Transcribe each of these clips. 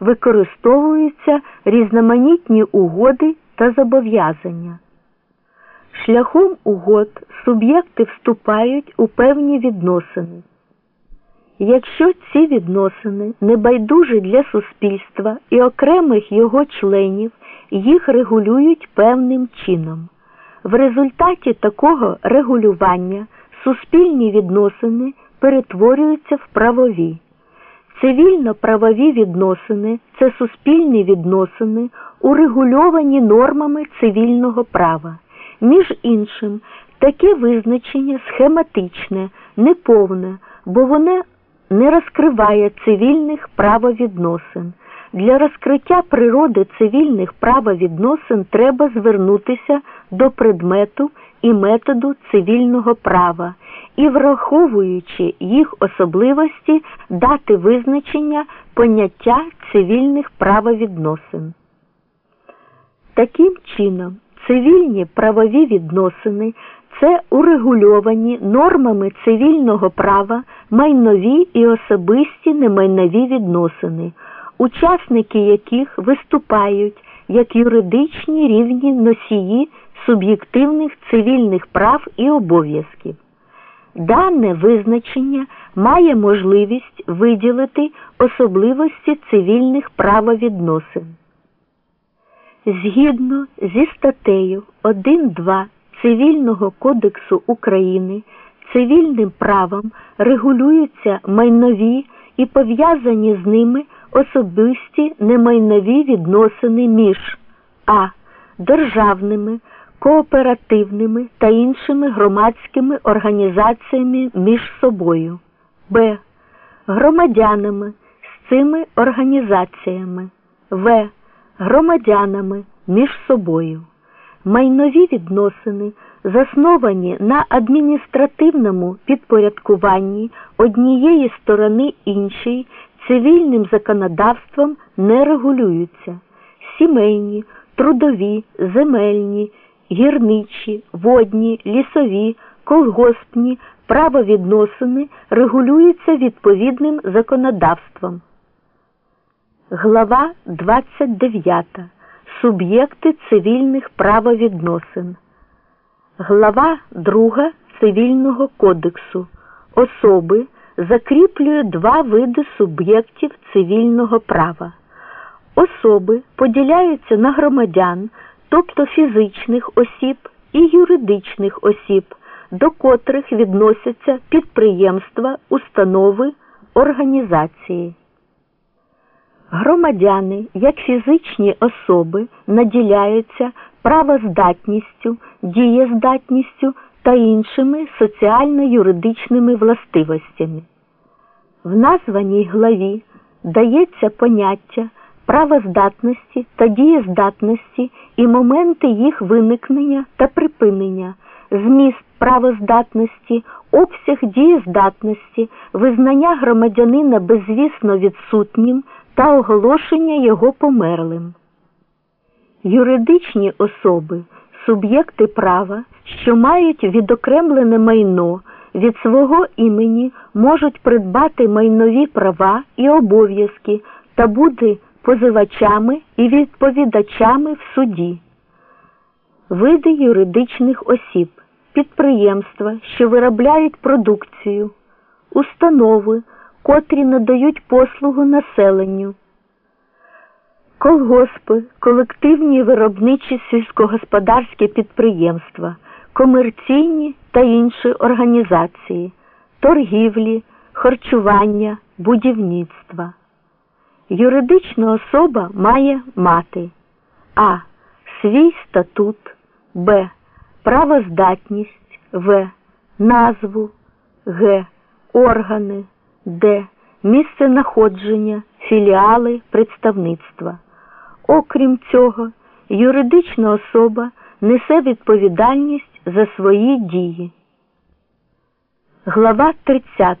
використовуються різноманітні угоди та зобов'язання. Шляхом угод суб'єкти вступають у певні відносини. Якщо ці відносини небайдужі для суспільства і окремих його членів, їх регулюють певним чином. В результаті такого регулювання суспільні відносини перетворюються в правові. Цивільно-правові відносини це суспільні відносини, урегульовані нормами цивільного права. Між іншим, таке визначення схематичне, неповне, бо воно не розкриває цивільних правовідносин. Для розкриття природи цивільних правовідносин треба звернутися до предмету і методу цивільного права і, враховуючи їх особливості, дати визначення поняття цивільних правовідносин. Таким чином, цивільні правові відносини це урегульовані нормами цивільного права майнові і особисті немайнові відносини, учасники яких виступають як юридичні рівні носії суб'єктивних цивільних прав і обов'язків. Дане визначення має можливість виділити особливості цивільних правовідносин. Згідно зі статтею 1.2 Цивільного кодексу України цивільним правом регулюються майнові і пов'язані з ними особисті немайнові відносини між а. державними, кооперативними та іншими громадськими організаціями між собою, б. громадянами з цими організаціями, в. громадянами між собою. Майнові відносини, засновані на адміністративному підпорядкуванні однієї сторони іншої, цивільним законодавством не регулюються. Сімейні, трудові, земельні, гірничі, водні, лісові, колгоспні правовідносини регулюються відповідним законодавством. Глава 29 Суб'єкти цивільних правовідносин. Глава 2 Цивільного кодексу. Особи закріплює два види суб'єктів цивільного права. Особи поділяються на громадян, тобто фізичних осіб і юридичних осіб, до котрих відносяться підприємства, установи, організації. Громадяни, як фізичні особи, наділяються правоздатністю, дієздатністю та іншими соціально-юридичними властивостями. В названій главі дається поняття правоздатності та дієздатності і моменти їх виникнення та припинення, зміст правоздатності, обсяг дієздатності, визнання громадянина безвісно відсутнім та оголошення його померлим. Юридичні особи, суб'єкти права, що мають відокремлене майно від свого імені, можуть придбати майнові права і обов'язки та бути позивачами і відповідачами в суді. Види юридичних осіб, підприємства, що виробляють продукцію, установи котрі надають послугу населенню. Колгоспи, колективні виробничі сільськогосподарські підприємства, комерційні та інші організації, торгівлі, харчування, будівництва. Юридична особа має мати А. Свій статут, Б. Правоздатність В. Назву Г. Органи. Д. Місце находження, філіали представництва. Окрім цього, юридична особа несе відповідальність за свої дії. Глава 30.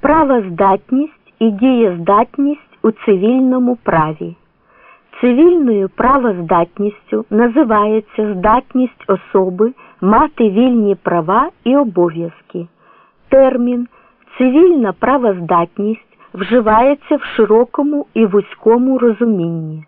Правоздатність і дієздатність у цивільному праві. Цивільною правоздатністю називається здатність особи мати вільні права і обов'язки. Термін Цивільна правоздатність вживається в широкому і вузькому розумінні.